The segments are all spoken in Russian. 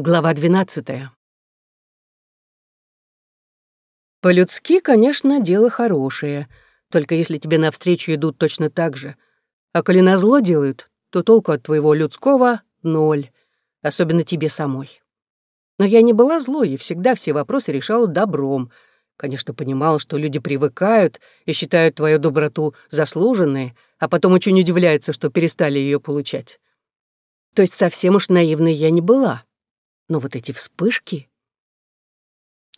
Глава двенадцатая. По-людски, конечно, дело хорошее, только если тебе навстречу идут точно так же. А коли назло делают, то толку от твоего людского — ноль, особенно тебе самой. Но я не была злой и всегда все вопросы решала добром. Конечно, понимала, что люди привыкают и считают твою доброту заслуженной, а потом очень удивляются, что перестали ее получать. То есть совсем уж наивной я не была. Но вот эти вспышки...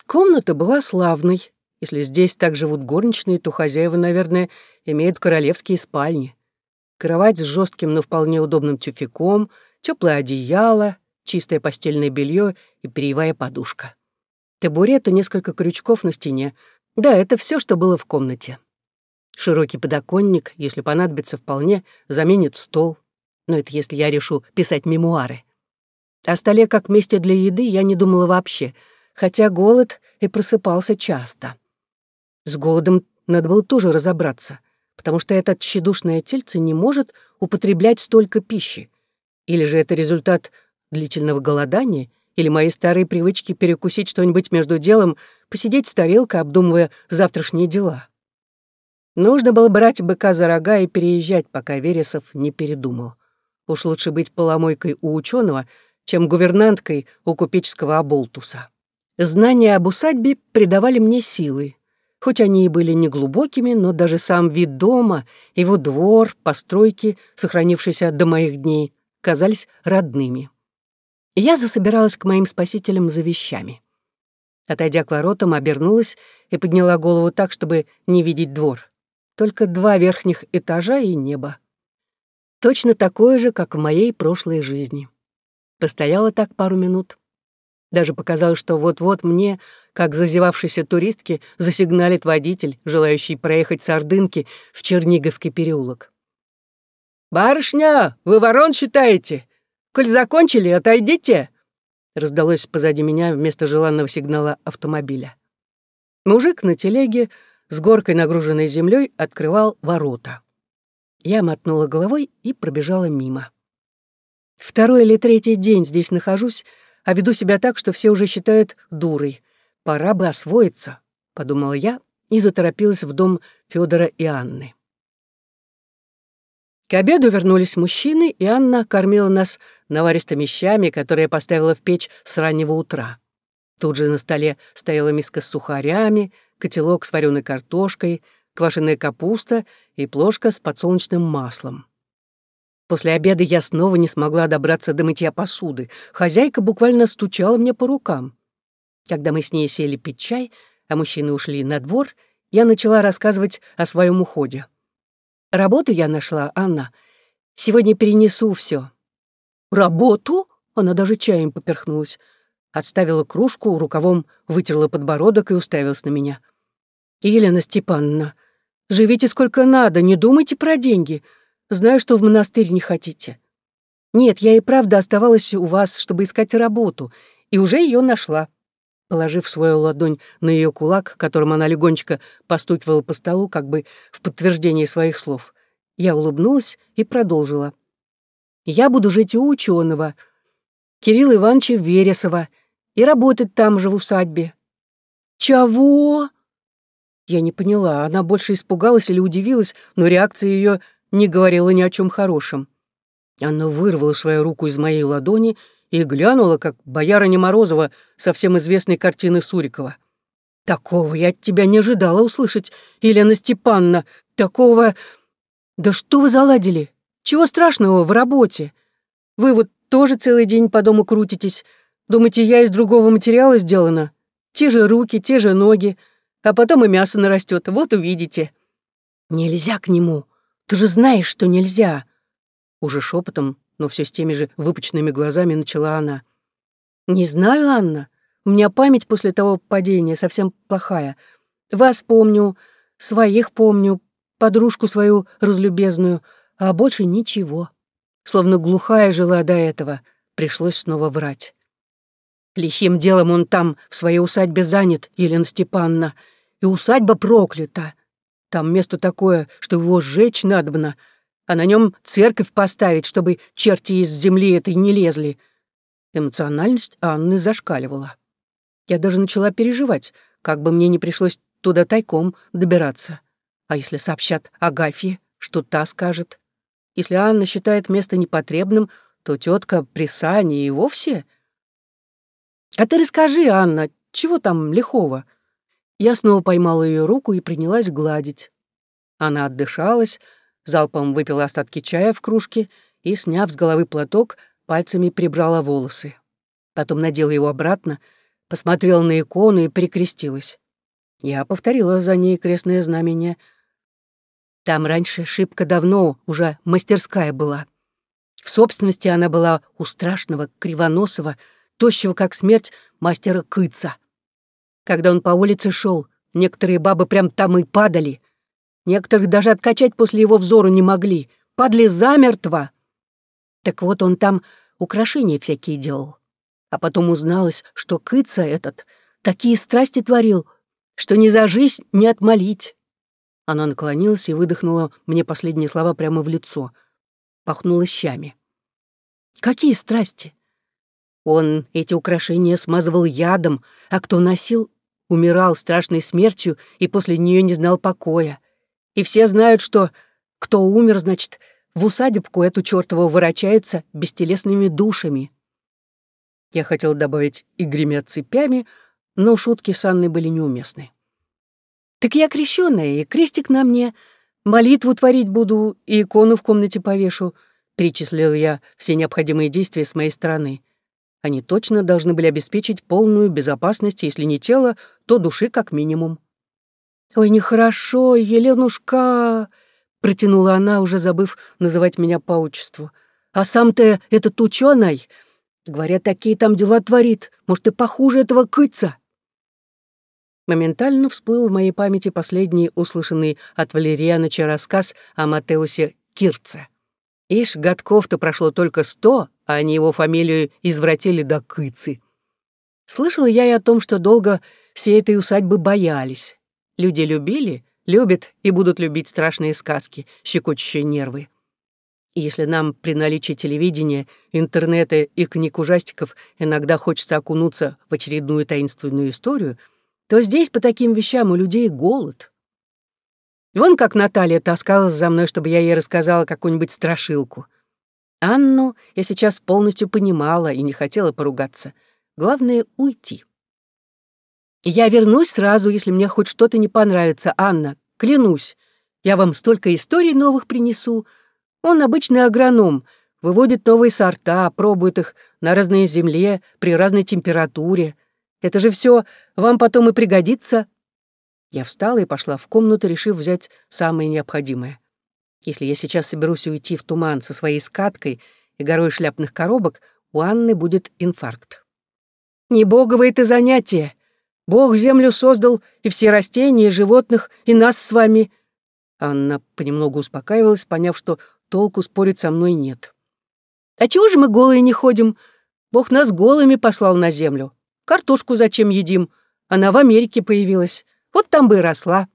Комната была славной. Если здесь так живут горничные, то хозяева, наверное, имеют королевские спальни. Кровать с жестким, но вполне удобным тюфяком, теплое одеяло, чистое постельное белье и перьевая подушка. Табурет и несколько крючков на стене. Да, это все, что было в комнате. Широкий подоконник, если понадобится вполне, заменит стол. Но это если я решу писать мемуары. О столе как месте для еды я не думала вообще, хотя голод и просыпался часто. С голодом надо было тоже разобраться, потому что этот тщедушное тельце не может употреблять столько пищи. Или же это результат длительного голодания, или мои старые привычки перекусить что-нибудь между делом, посидеть с тарелкой, обдумывая завтрашние дела. Нужно было брать быка за рога и переезжать, пока Вересов не передумал. Уж лучше быть поломойкой у ученого, чем гувернанткой у купеческого оболтуса. Знания об усадьбе придавали мне силы. Хоть они и были неглубокими, но даже сам вид дома, его двор, постройки, сохранившиеся до моих дней, казались родными. Я засобиралась к моим спасителям за вещами. Отойдя к воротам, обернулась и подняла голову так, чтобы не видеть двор. Только два верхних этажа и небо. Точно такое же, как в моей прошлой жизни. Постояла так пару минут. Даже показалось, что вот-вот мне, как зазевавшейся туристке, засигналит водитель, желающий проехать с Ордынки в Черниговский переулок. «Барышня, вы ворон считаете? Коль закончили, отойдите!» раздалось позади меня вместо желанного сигнала автомобиля. Мужик на телеге с горкой, нагруженной землей, открывал ворота. Я мотнула головой и пробежала мимо. Второй или третий день здесь нахожусь, а веду себя так, что все уже считают дурой. Пора бы освоиться, — подумала я и заторопилась в дом Федора и Анны. К обеду вернулись мужчины, и Анна кормила нас наваристыми щами, которые поставила в печь с раннего утра. Тут же на столе стояла миска с сухарями, котелок с вареной картошкой, квашеная капуста и плошка с подсолнечным маслом. После обеда я снова не смогла добраться до мытья посуды. Хозяйка буквально стучала мне по рукам. Когда мы с ней сели пить чай, а мужчины ушли на двор, я начала рассказывать о своем уходе. Работу я нашла, Анна. Сегодня перенесу все. Работу? Она даже чаем поперхнулась. Отставила кружку, рукавом вытерла подбородок и уставилась на меня. «Елена Степановна, живите сколько надо, не думайте про деньги. Знаю, что в монастырь не хотите. Нет, я и правда оставалась у вас, чтобы искать работу, и уже ее нашла. Положив свою ладонь на ее кулак, которым она легонечко постукивала по столу, как бы в подтверждение своих слов, я улыбнулась и продолжила. «Я буду жить у ученого, Кирилла Ивановича Вересова, и работать там же в усадьбе». «Чего?» Я не поняла, она больше испугалась или удивилась, но реакция ее не говорила ни о чем хорошем. Она вырвала свою руку из моей ладони и глянула, как боярыня Морозова со всем известной картины Сурикова. «Такого я от тебя не ожидала услышать, Елена Степановна. Такого... Да что вы заладили? Чего страшного в работе? Вы вот тоже целый день по дому крутитесь. Думаете, я из другого материала сделана? Те же руки, те же ноги. А потом и мясо нарастет. Вот увидите». «Нельзя к нему», ты же знаешь, что нельзя!» Уже шепотом, но все с теми же выпученными глазами начала она. «Не знаю, Анна. У меня память после того падения совсем плохая. Вас помню, своих помню, подружку свою разлюбезную, а больше ничего. Словно глухая жила до этого, пришлось снова врать. Лихим делом он там, в своей усадьбе занят, Елена Степановна, и усадьба проклята. Там место такое, что его сжечь надобно, а на нем церковь поставить, чтобы черти из земли этой не лезли. Эмоциональность Анны зашкаливала. Я даже начала переживать, как бы мне не пришлось туда тайком добираться. А если сообщат Агафье, что та скажет? Если Анна считает место непотребным, то тетка при Сане и вовсе... А ты расскажи, Анна, чего там лихого? Я снова поймала ее руку и принялась гладить. Она отдышалась, залпом выпила остатки чая в кружке и, сняв с головы платок, пальцами прибрала волосы. Потом надела его обратно, посмотрела на икону и перекрестилась. Я повторила за ней крестное знамение. Там раньше шибко давно уже мастерская была. В собственности она была у страшного, кривоносого, тощего как смерть мастера Кыца. Когда он по улице шел, некоторые бабы прям там и падали. Некоторых даже откачать после его взору не могли. Падли замертво. Так вот он там украшения всякие делал. А потом узналось, что Кыца этот такие страсти творил, что ни за жизнь не отмолить. Она наклонилась и выдохнула мне последние слова прямо в лицо. Пахнула щами. Какие страсти? Он эти украшения смазывал ядом, а кто носил, умирал страшной смертью и после нее не знал покоя. И все знают, что кто умер, значит, в усадебку эту чертову ворочается бестелесными душами. Я хотел добавить «и гремят цепями», но шутки с Анной были неуместны. «Так я крещённая, и крестик на мне, молитву творить буду и икону в комнате повешу», перечислил я все необходимые действия с моей стороны. Они точно должны были обеспечить полную безопасность, если не тела, то души как минимум. «Ой, нехорошо, Еленушка!» — протянула она, уже забыв называть меня по отчеству. «А сам-то этот ученый, говорят, такие там дела творит, может, и похуже этого кыца!» Моментально всплыл в моей памяти последний услышанный от Валерианыча рассказ о Матеусе Кирце. Ишь, годков-то прошло только сто, а они его фамилию извратили до кыцы. Слышала я и о том, что долго все этой усадьбы боялись. Люди любили, любят и будут любить страшные сказки, щекочущие нервы. И если нам при наличии телевидения, интернета и книг ужастиков иногда хочется окунуться в очередную таинственную историю, то здесь по таким вещам у людей голод. Вон как Наталья таскалась за мной, чтобы я ей рассказала какую-нибудь страшилку. Анну я сейчас полностью понимала и не хотела поругаться. Главное — уйти. Я вернусь сразу, если мне хоть что-то не понравится, Анна, клянусь. Я вам столько историй новых принесу. Он обычный агроном, выводит новые сорта, пробует их на разной земле, при разной температуре. Это же все вам потом и пригодится я встала и пошла в комнату, решив взять самое необходимое. Если я сейчас соберусь уйти в туман со своей скаткой и горой шляпных коробок, у Анны будет инфаркт. Не боговое это занятие. Бог землю создал, и все растения, и животных, и нас с вами. Анна понемногу успокаивалась, поняв, что толку спорить со мной нет. А чего же мы голые не ходим? Бог нас голыми послал на землю. Картошку зачем едим? Она в Америке появилась. Вот там бы и росла.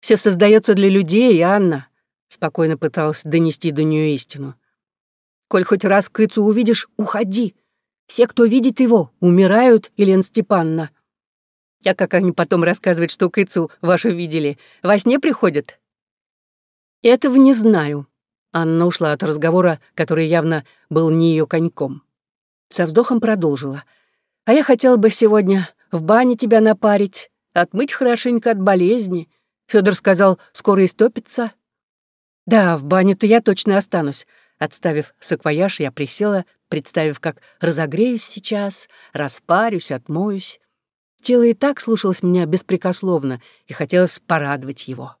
Все создается для людей, Анна, спокойно пыталась донести до нее истину. Коль хоть раз Кыцу увидишь, уходи. Все, кто видит его, умирают, Елена Степановна. Я как они потом рассказывают, что Кыцу вашу видели, во сне приходят? Этого не знаю. Анна ушла от разговора, который явно был не ее коньком. Со вздохом продолжила. А я хотела бы сегодня в бане тебя напарить, отмыть хорошенько от болезни. Федор сказал, скоро истопится. Да, в бане-то я точно останусь. Отставив саквояж, я присела, представив, как разогреюсь сейчас, распарюсь, отмоюсь. Тело и так слушалось меня беспрекословно, и хотелось порадовать его.